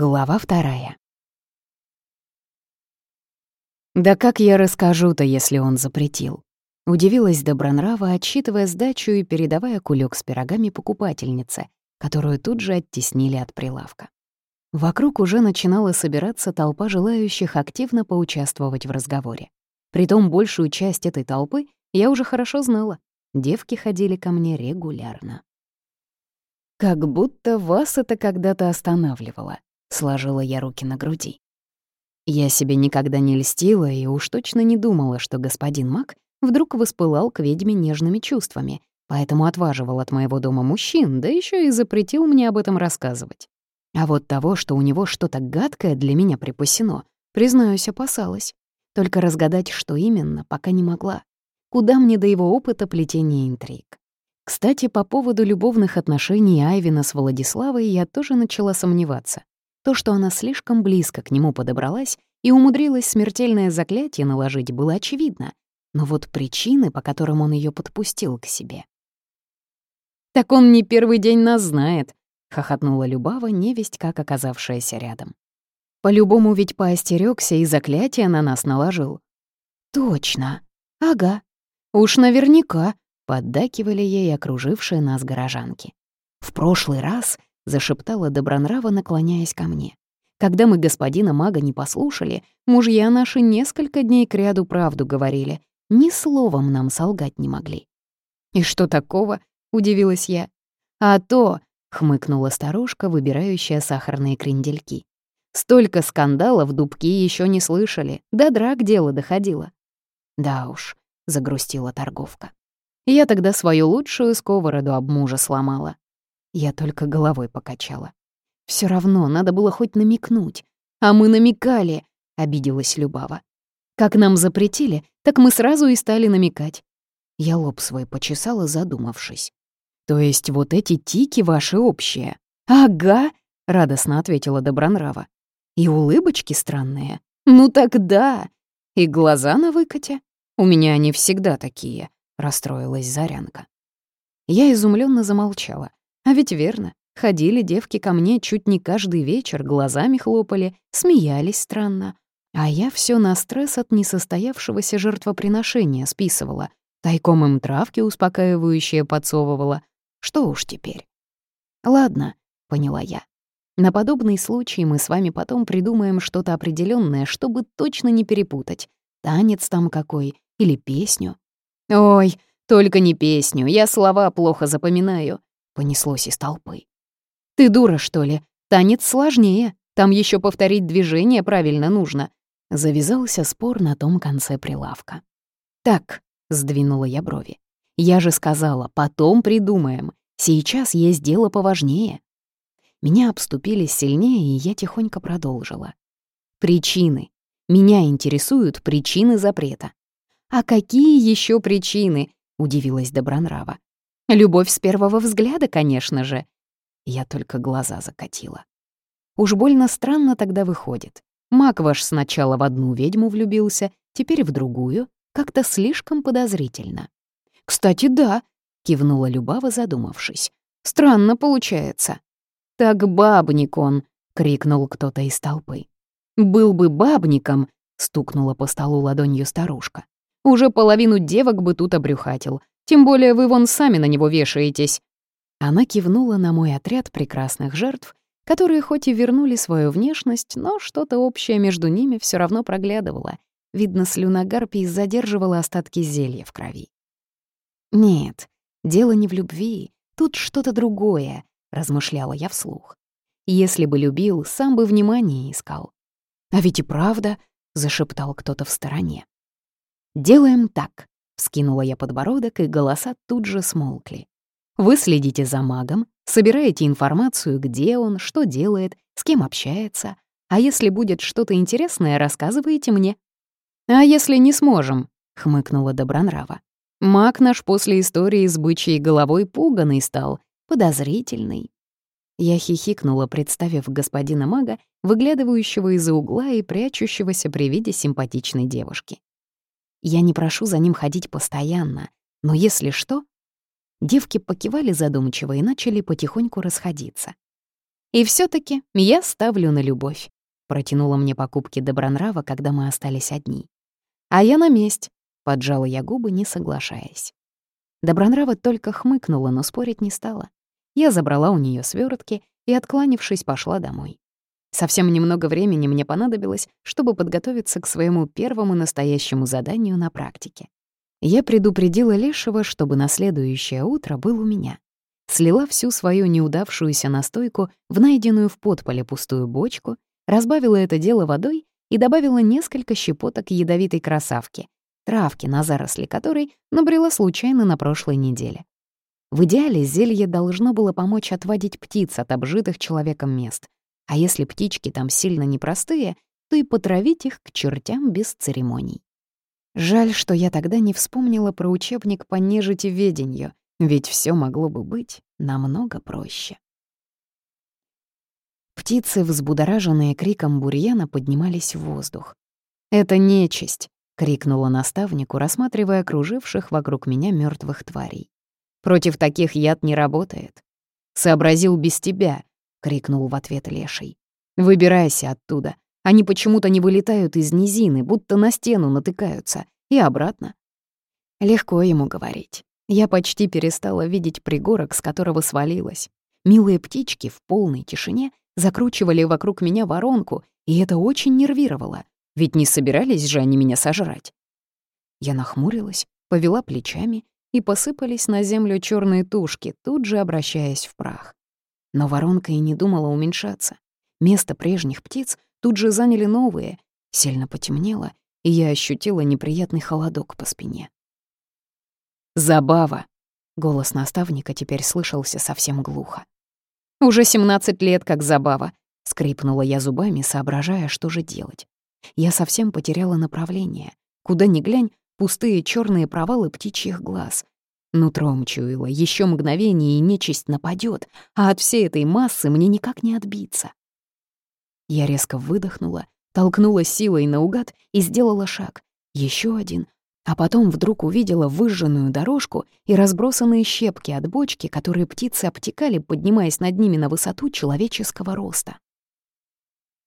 Глава вторая. «Да как я расскажу-то, если он запретил?» Удивилась Добронрава, отсчитывая сдачу и передавая кулек с пирогами покупательнице, которую тут же оттеснили от прилавка. Вокруг уже начинала собираться толпа желающих активно поучаствовать в разговоре. Притом большую часть этой толпы я уже хорошо знала. Девки ходили ко мне регулярно. «Как будто вас это когда-то останавливало», — сложила я руки на груди. Я себе никогда не льстила и уж точно не думала, что господин Мак вдруг воспылал к ведьме нежными чувствами, поэтому отваживал от моего дома мужчин, да еще и запретил мне об этом рассказывать. А вот того, что у него что-то гадкое для меня припасено, признаюсь, опасалась. Только разгадать, что именно, пока не могла. Куда мне до его опыта плетения интриг? Кстати, по поводу любовных отношений Айвина с Владиславой я тоже начала сомневаться. То, что она слишком близко к нему подобралась и умудрилась смертельное заклятие наложить, было очевидно. Но вот причины, по которым он ее подпустил к себе. «Так он не первый день нас знает», — хохотнула Любава, невесть как оказавшаяся рядом. «По-любому ведь поостерёгся и заклятие на нас наложил». «Точно. Ага. Уж наверняка», — поддакивали ей окружившие нас горожанки. В прошлый раз зашептала Добронрава, наклоняясь ко мне. Когда мы господина мага не послушали, мужья наши несколько дней кряду правду говорили, ни словом нам солгать не могли. «И что такого?» — удивилась я. «А то», — хмыкнула старушка, выбирающая сахарные крендельки. «Столько скандалов дубки еще не слышали, да драк дело доходило». «Да уж», — загрустила торговка. Я тогда свою лучшую сковороду об мужа сломала. Я только головой покачала. Все равно надо было хоть намекнуть. А мы намекали, — обиделась Любава. Как нам запретили, так мы сразу и стали намекать. Я лоб свой почесала, задумавшись. То есть вот эти тики ваши общие? Ага, — радостно ответила Добронрава. И улыбочки странные. Ну так да. И глаза на выкате. У меня они всегда такие, — расстроилась Зарянка. Я изумленно замолчала. А ведь верно. Ходили девки ко мне чуть не каждый вечер, глазами хлопали, смеялись странно. А я все на стресс от несостоявшегося жертвоприношения списывала. Тайком им травки успокаивающие подсовывала. Что уж теперь. Ладно, поняла я. На подобный случай мы с вами потом придумаем что-то определенное, чтобы точно не перепутать. Танец там какой или песню. Ой, только не песню, я слова плохо запоминаю понеслось из толпы. «Ты дура, что ли? Танец сложнее. Там еще повторить движение правильно нужно». Завязался спор на том конце прилавка. «Так», — сдвинула я брови, — «я же сказала, потом придумаем. Сейчас есть дело поважнее». Меня обступили сильнее, и я тихонько продолжила. «Причины. Меня интересуют причины запрета». «А какие еще причины?» — удивилась Добронрава. Любовь с первого взгляда, конечно же. Я только глаза закатила. Уж больно странно тогда выходит. Мак ваш сначала в одну ведьму влюбился, теперь в другую. Как-то слишком подозрительно. «Кстати, да», — кивнула Любава, задумавшись. «Странно получается». «Так бабник он», — крикнул кто-то из толпы. «Был бы бабником», — стукнула по столу ладонью старушка. «Уже половину девок бы тут обрюхатил, тем более вы вон сами на него вешаетесь». Она кивнула на мой отряд прекрасных жертв, которые хоть и вернули свою внешность, но что-то общее между ними все равно проглядывало. Видно, слюна гарпии задерживала остатки зелья в крови. «Нет, дело не в любви, тут что-то другое», — размышляла я вслух. «Если бы любил, сам бы внимания искал». «А ведь и правда», — зашептал кто-то в стороне. «Делаем так. Вскинула я подбородок, и голоса тут же смолкли. Вы следите за магом, собираете информацию, где он, что делает, с кем общается. А если будет что-то интересное, рассказываете мне. А если не сможем, хмыкнула Добронрава. Маг наш после истории с бычьей головой пуганный стал, подозрительный. Я хихикнула, представив господина мага, выглядывающего из-за угла и прячущегося при виде симпатичной девушки. Я не прошу за ним ходить постоянно, но если что... Девки покивали задумчиво и начали потихоньку расходиться. И все таки я ставлю на любовь. Протянула мне покупки Добронрава, когда мы остались одни. А я на месте. Поджала я губы, не соглашаясь. Добронрава только хмыкнула, но спорить не стала. Я забрала у нее свертки и, откланившись, пошла домой. Совсем немного времени мне понадобилось, чтобы подготовиться к своему первому настоящему заданию на практике. Я предупредила Лешего, чтобы на следующее утро был у меня. Слила всю свою неудавшуюся настойку в найденную в подполе пустую бочку, разбавила это дело водой и добавила несколько щепоток ядовитой красавки, травки, на заросли которой набрела случайно на прошлой неделе. В идеале зелье должно было помочь отводить птиц от обжитых человеком мест, а если птички там сильно непростые, то и потравить их к чертям без церемоний. Жаль, что я тогда не вспомнила про учебник по нежитеведению, ведь все могло бы быть намного проще. Птицы, взбудораженные криком бурьяна, поднимались в воздух. «Это нечисть!» — крикнула наставнику, рассматривая круживших вокруг меня мертвых тварей. «Против таких яд не работает». «Сообразил без тебя!» — крикнул в ответ леший. «Выбирайся оттуда. Они почему-то не вылетают из низины, будто на стену натыкаются. И обратно». Легко ему говорить. Я почти перестала видеть пригорок, с которого свалилась. Милые птички в полной тишине закручивали вокруг меня воронку, и это очень нервировало, ведь не собирались же они меня сожрать. Я нахмурилась, повела плечами, и посыпались на землю черные тушки, тут же обращаясь в прах. Но воронка и не думала уменьшаться. Место прежних птиц тут же заняли новые, сильно потемнело, и я ощутила неприятный холодок по спине. «Забава!» — голос наставника теперь слышался совсем глухо. «Уже 17 лет как забава!» — скрипнула я зубами, соображая, что же делать. Я совсем потеряла направление. Куда ни глянь, пустые черные провалы птичьих глаз. Нутром чуяла, еще мгновение и нечисть нападет, а от всей этой массы мне никак не отбиться. Я резко выдохнула, толкнула силой наугад и сделала шаг. Еще один, а потом вдруг увидела выжженную дорожку и разбросанные щепки от бочки, которые птицы обтекали, поднимаясь над ними на высоту человеческого роста.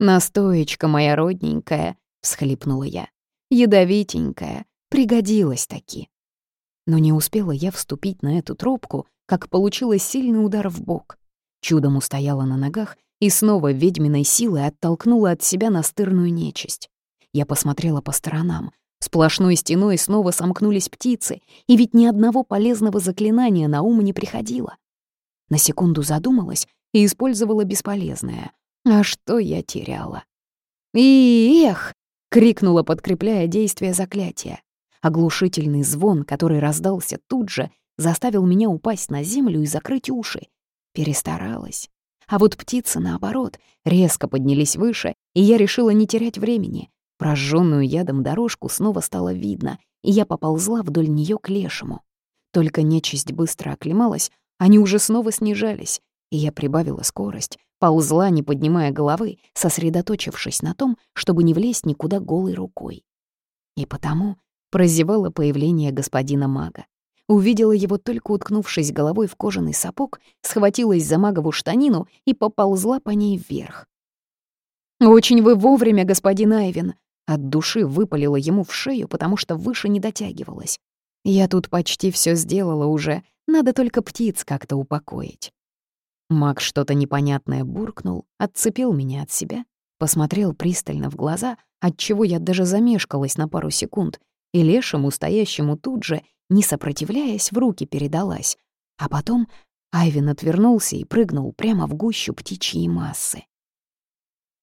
«Настоечка моя родненькая», — всхлипнула я, — «ядовитенькая, пригодилась таки». Но не успела я вступить на эту тропку, как получила сильный удар в бок. Чудом устояла на ногах и снова ведьминой силой оттолкнула от себя настырную нечисть. Я посмотрела по сторонам, Сплошной стеной снова сомкнулись птицы, и ведь ни одного полезного заклинания на ум не приходило. На секунду задумалась и использовала бесполезное. А что я теряла? И эх! крикнула, подкрепляя действие заклятия. Оглушительный звон, который раздался тут же, заставил меня упасть на землю и закрыть уши. Перестаралась. А вот птицы, наоборот, резко поднялись выше, и я решила не терять времени. Прожженную ядом дорожку снова стало видно, и я поползла вдоль нее к лешему. Только нечисть быстро оклемалась, они уже снова снижались, и я прибавила скорость, ползла, не поднимая головы, сосредоточившись на том, чтобы не влезть никуда голой рукой. И потому прозевала появление господина мага. Увидела его только уткнувшись головой в кожаный сапог, схватилась за магову штанину и поползла по ней вверх. «Очень вы вовремя, господин Айвин!» От души выпалила ему в шею, потому что выше не дотягивалась. Я тут почти все сделала уже, надо только птиц как-то упокоить. Маг что-то непонятное буркнул, отцепил меня от себя, посмотрел пристально в глаза, отчего я даже замешкалась на пару секунд, и лешему, стоящему тут же, не сопротивляясь, в руки передалась. А потом Айвин отвернулся и прыгнул прямо в гущу птичьей массы.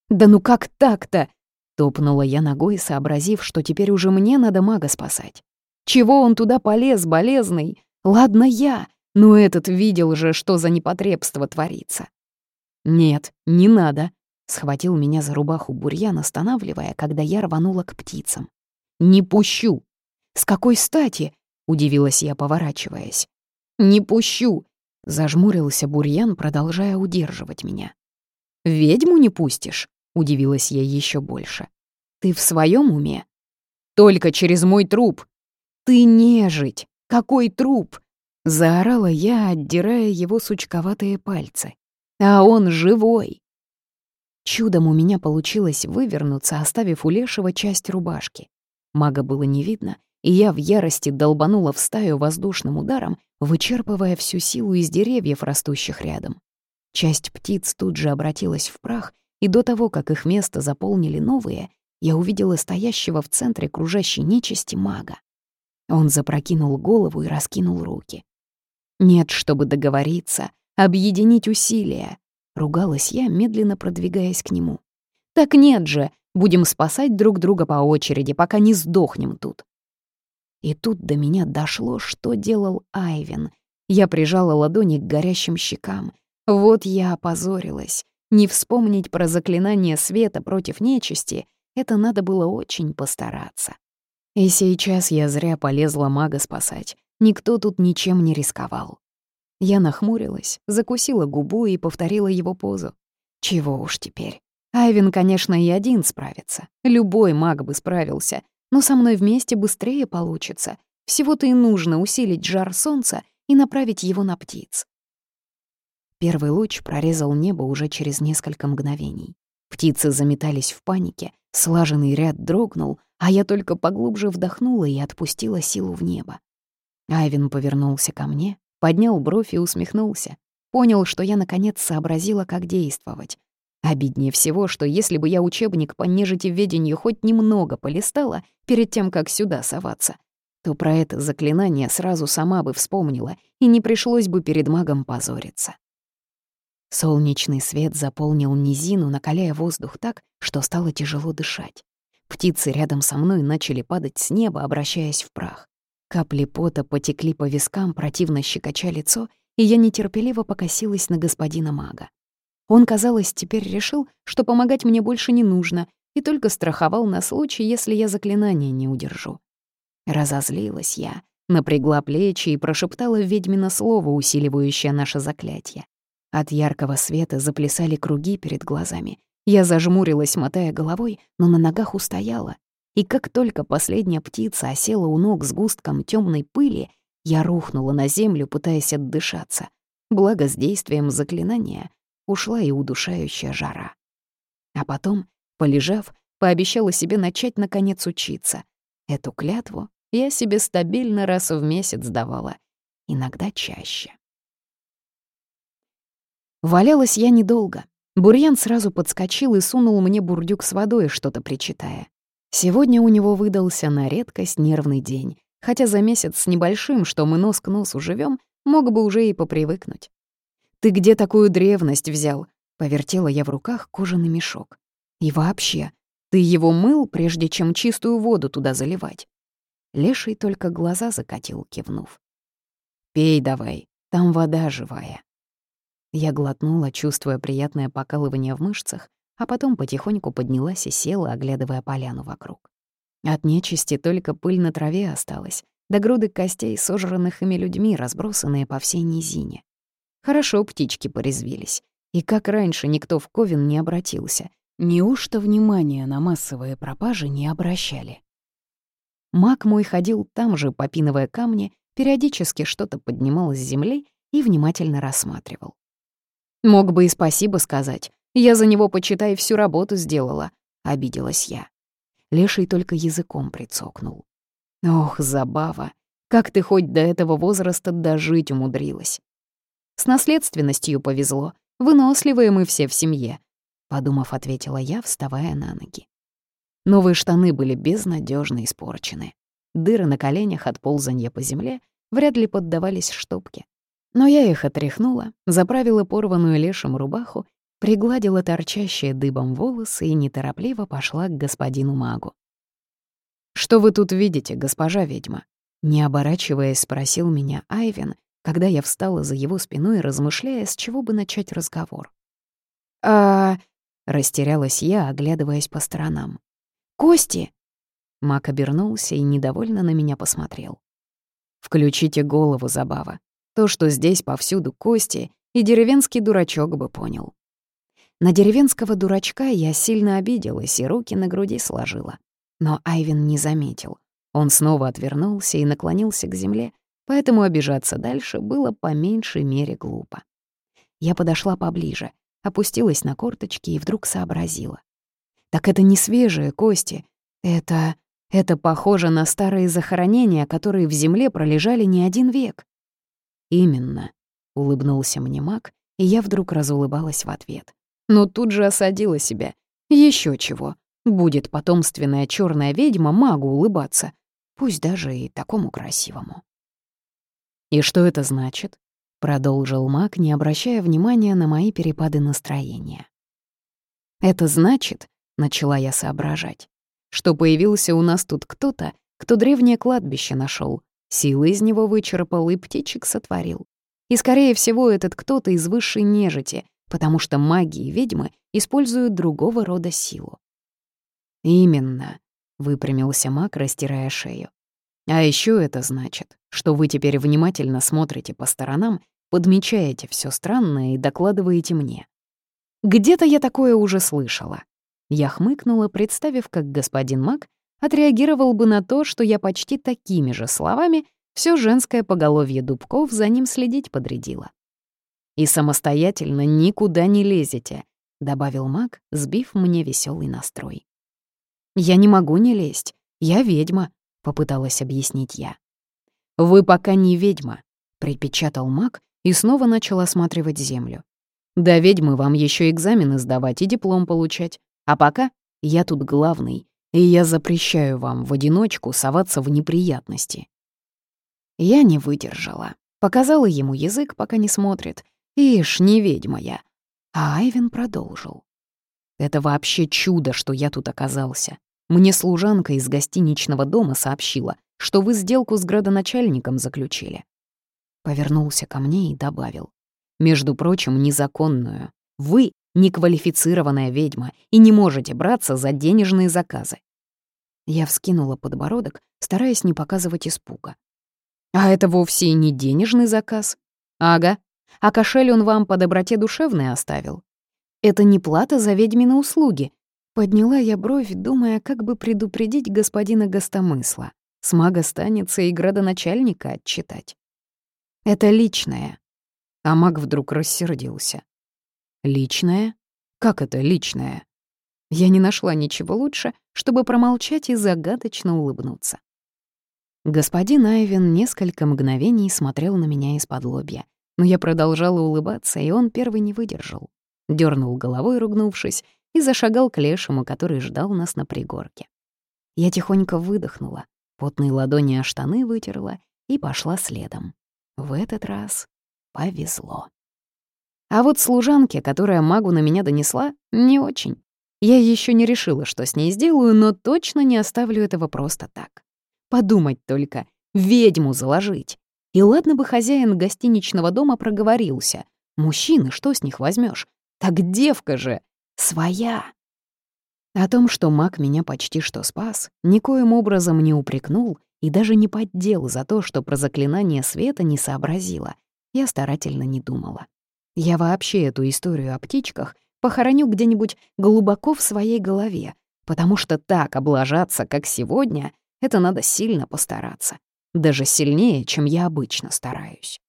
«Да ну как так-то?» Топнула я ногой, сообразив, что теперь уже мне надо мага спасать. Чего он туда полез, болезный? Ладно я, но этот видел же, что за непотребство творится. «Нет, не надо», — схватил меня за рубаху бурьян, останавливая, когда я рванула к птицам. «Не пущу!» «С какой стати?» — удивилась я, поворачиваясь. «Не пущу!» — зажмурился бурьян, продолжая удерживать меня. «Ведьму не пустишь?» Удивилась я еще больше. «Ты в своем уме?» «Только через мой труп!» «Ты нежить! Какой труп?» Заорала я, отдирая его сучковатые пальцы. А он живой. Чудом у меня получилось вывернуться, оставив у Лешего часть рубашки. Мага было не видно, и я в ярости долбанула в стаю воздушным ударом, вычерпывая всю силу из деревьев, растущих рядом. Часть птиц тут же обратилась в прах, и до того, как их место заполнили новые, я увидела стоящего в центре кружащей нечисти мага. Он запрокинул голову и раскинул руки. «Нет, чтобы договориться, объединить усилия», — ругалась я, медленно продвигаясь к нему. «Так нет же, будем спасать друг друга по очереди, пока не сдохнем тут». И тут до меня дошло, что делал Айвен. Я прижала ладони к горящим щекам. Вот я опозорилась. Не вспомнить про заклинание света против нечисти — это надо было очень постараться. И сейчас я зря полезла мага спасать. Никто тут ничем не рисковал. Я нахмурилась, закусила губу и повторила его позу. Чего уж теперь. Айвен, конечно, и один справится. Любой маг бы справился, но со мной вместе быстрее получится. Всего-то и нужно усилить жар солнца и направить его на птиц. Первый луч прорезал небо уже через несколько мгновений. Птицы заметались в панике, слаженный ряд дрогнул, а я только поглубже вдохнула и отпустила силу в небо. Айвен повернулся ко мне, поднял бровь и усмехнулся. Понял, что я наконец сообразила, как действовать. Обиднее всего, что если бы я учебник по нежитеведению хоть немного полистала перед тем, как сюда соваться, то про это заклинание сразу сама бы вспомнила, и не пришлось бы перед магом позориться. Солнечный свет заполнил низину, накаляя воздух так, что стало тяжело дышать. Птицы рядом со мной начали падать с неба, обращаясь в прах. Капли пота потекли по вискам, противно щекоча лицо, и я нетерпеливо покосилась на господина мага. Он, казалось, теперь решил, что помогать мне больше не нужно, и только страховал на случай, если я заклинание не удержу. Разозлилась я, напрягла плечи и прошептала ведьмино слово, усиливающее наше заклятие. От яркого света заплясали круги перед глазами. Я зажмурилась, мотая головой, но на ногах устояла. И как только последняя птица осела у ног с густком темной пыли, я рухнула на землю, пытаясь отдышаться. Благо с действием заклинания ушла и удушающая жара. А потом, полежав, пообещала себе начать наконец учиться. Эту клятву я себе стабильно раз в месяц давала, иногда чаще. Валялась я недолго. Бурьян сразу подскочил и сунул мне бурдюк с водой, что-то причитая. Сегодня у него выдался на редкость нервный день, хотя за месяц с небольшим, что мы нос к носу живем, мог бы уже и попривыкнуть. «Ты где такую древность взял?» — повертела я в руках кожаный мешок. «И вообще, ты его мыл, прежде чем чистую воду туда заливать?» Леший только глаза закатил, кивнув. «Пей давай, там вода живая». Я глотнула, чувствуя приятное покалывание в мышцах, а потом потихоньку поднялась и села, оглядывая поляну вокруг. От нечисти только пыль на траве осталась, до груды костей, сожранных ими людьми, разбросанные по всей низине. Хорошо птички порезвились. И как раньше никто в Ковен не обратился, неужто внимания на массовые пропажи не обращали? Маг мой ходил там же, попинывая камни, периодически что-то поднимал с земли и внимательно рассматривал. Мог бы и спасибо сказать. Я за него, почитай, всю работу сделала. Обиделась я. Леший только языком прицокнул. Ох, забава. Как ты хоть до этого возраста дожить умудрилась? С наследственностью повезло. Выносливые мы все в семье. Подумав, ответила я, вставая на ноги. Новые штаны были безнадежно испорчены. Дыры на коленях от ползанья по земле вряд ли поддавались штопке. Но я их отряхнула, заправила порванную лешим рубаху пригладила торчащие дыбом волосы и неторопливо пошла к господину магу. «Что вы тут видите, госпожа ведьма?» Не оборачиваясь, спросил меня Айвен, когда я встала за его спиной, размышляя, с чего бы начать разговор. «А...» — растерялась я, оглядываясь по сторонам. «Кости!» Мак обернулся и недовольно на меня посмотрел. «Включите голову, Забава. То, что здесь повсюду кости, и деревенский дурачок бы понял. На деревенского дурачка я сильно обиделась и руки на груди сложила. Но Айвен не заметил. Он снова отвернулся и наклонился к земле, поэтому обижаться дальше было по меньшей мере глупо. Я подошла поближе, опустилась на корточки и вдруг сообразила. Так это не свежие кости. Это... это похоже на старые захоронения, которые в земле пролежали не один век. Именно, — улыбнулся мне маг, и я вдруг разулыбалась в ответ. Но тут же осадила себя. Еще чего. Будет потомственная черная ведьма магу улыбаться. Пусть даже и такому красивому. «И что это значит?» — продолжил маг, не обращая внимания на мои перепады настроения. «Это значит, — начала я соображать, — что появился у нас тут кто-то, кто древнее кладбище нашел, силы из него вычерпал и птичек сотворил. И, скорее всего, этот кто-то из высшей нежити, потому что маги и ведьмы используют другого рода силу. «Именно», — выпрямился маг, растирая шею. «А еще это значит, что вы теперь внимательно смотрите по сторонам, подмечаете все странное и докладываете мне. Где-то я такое уже слышала». Я хмыкнула, представив, как господин маг отреагировал бы на то, что я почти такими же словами все женское поголовье дубков за ним следить подрядила. «И самостоятельно никуда не лезете», — добавил маг, сбив мне веселый настрой. «Я не могу не лезть. Я ведьма», — попыталась объяснить я. «Вы пока не ведьма», — припечатал маг и снова начал осматривать землю. «Да ведьмы вам еще экзамены сдавать и диплом получать. А пока я тут главный, и я запрещаю вам в одиночку соваться в неприятности». Я не выдержала. Показала ему язык, пока не смотрит. Ишь, не ведьма я. А Айвен продолжил. Это вообще чудо, что я тут оказался. Мне служанка из гостиничного дома сообщила, что вы сделку с градоначальником заключили. Повернулся ко мне и добавил. Между прочим, незаконную. Вы неквалифицированная ведьма и не можете браться за денежные заказы. Я вскинула подбородок, стараясь не показывать испуга. А это вовсе и не денежный заказ. Ага. А кошель он вам по доброте душевной оставил. Это не плата за ведьмины услуги. Подняла я бровь, думая, как бы предупредить господина гостомысла. С мага станется и градоначальника отчитать. Это личное. А маг вдруг рассердился. Личное? Как это личное? Я не нашла ничего лучше, чтобы промолчать и загадочно улыбнуться. Господин Айвен несколько мгновений смотрел на меня из-под лобья, но я продолжала улыбаться, и он первый не выдержал. Дёрнул головой, ругнувшись, и зашагал к лешему, который ждал нас на пригорке. Я тихонько выдохнула, потные ладони о штаны вытерла и пошла следом. В этот раз повезло. А вот служанке, которая магу на меня донесла, не очень. Я еще не решила, что с ней сделаю, но точно не оставлю этого просто так. Подумать только, ведьму заложить. И ладно бы хозяин гостиничного дома проговорился. Мужчины, что с них возьмешь? Так девка же своя. О том, что маг меня почти что спас, никоим образом не упрекнул и даже не поддел за то, что про заклинание света не сообразила, я старательно не думала. Я вообще эту историю о птичках похороню где-нибудь глубоко в своей голове, потому что так облажаться, как сегодня, это надо сильно постараться. Даже сильнее, чем я обычно стараюсь.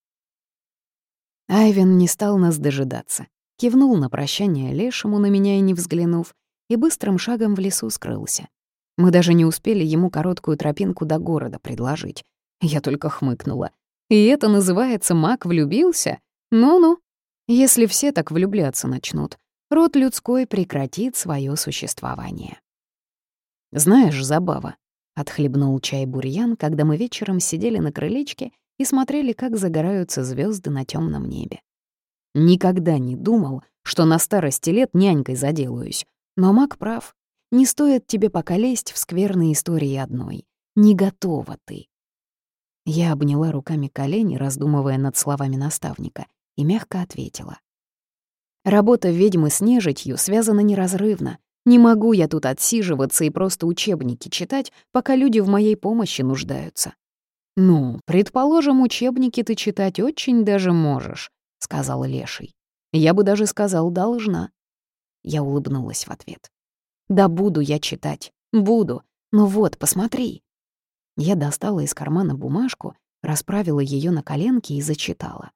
Айвен не стал нас дожидаться. Кивнул на прощание лешему, на меня и не взглянув, и быстрым шагом в лесу скрылся. Мы даже не успели ему короткую тропинку до города предложить. Я только хмыкнула. И это называется «маг влюбился»? Ну-ну. Если все так влюбляться начнут, род людской прекратит свое существование. Знаешь, забава, Отхлебнул чай бурьян, когда мы вечером сидели на крылечке и смотрели, как загораются звезды на темном небе. Никогда не думал, что на старости лет нянькой заделаюсь. Но маг прав. Не стоит тебе пока лезть в скверные истории одной. Не готова ты. Я обняла руками колени, раздумывая над словами наставника, и мягко ответила. Работа ведьмы с нежитью связана неразрывно. Не могу я тут отсиживаться и просто учебники читать, пока люди в моей помощи нуждаются. «Ну, предположим, учебники ты читать очень даже можешь», — сказал Леший. «Я бы даже сказал, должна». Я улыбнулась в ответ. «Да буду я читать, буду. Но вот, посмотри». Я достала из кармана бумажку, расправила ее на коленке и зачитала.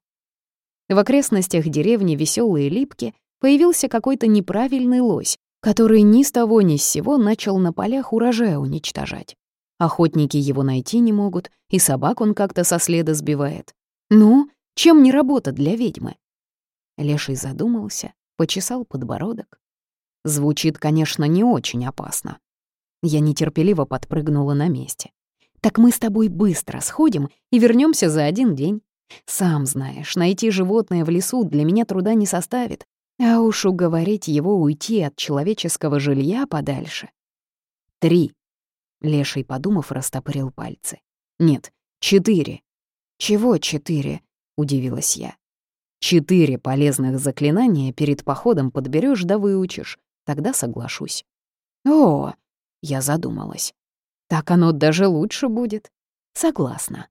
В окрестностях деревни Веселые Липки появился какой-то неправильный лось, который ни с того ни с сего начал на полях урожая уничтожать. Охотники его найти не могут, и собак он как-то со следа сбивает. Ну, чем не работа для ведьмы? Леший задумался, почесал подбородок. Звучит, конечно, не очень опасно. Я нетерпеливо подпрыгнула на месте. «Так мы с тобой быстро сходим и вернемся за один день. Сам знаешь, найти животное в лесу для меня труда не составит, а уж уговорить его уйти от человеческого жилья подальше. Три. Леший, подумав, растопырил пальцы. Нет, четыре. Чего четыре? Удивилась я. Четыре полезных заклинания перед походом подберешь да выучишь. Тогда соглашусь. О, я задумалась. Так оно даже лучше будет. Согласна.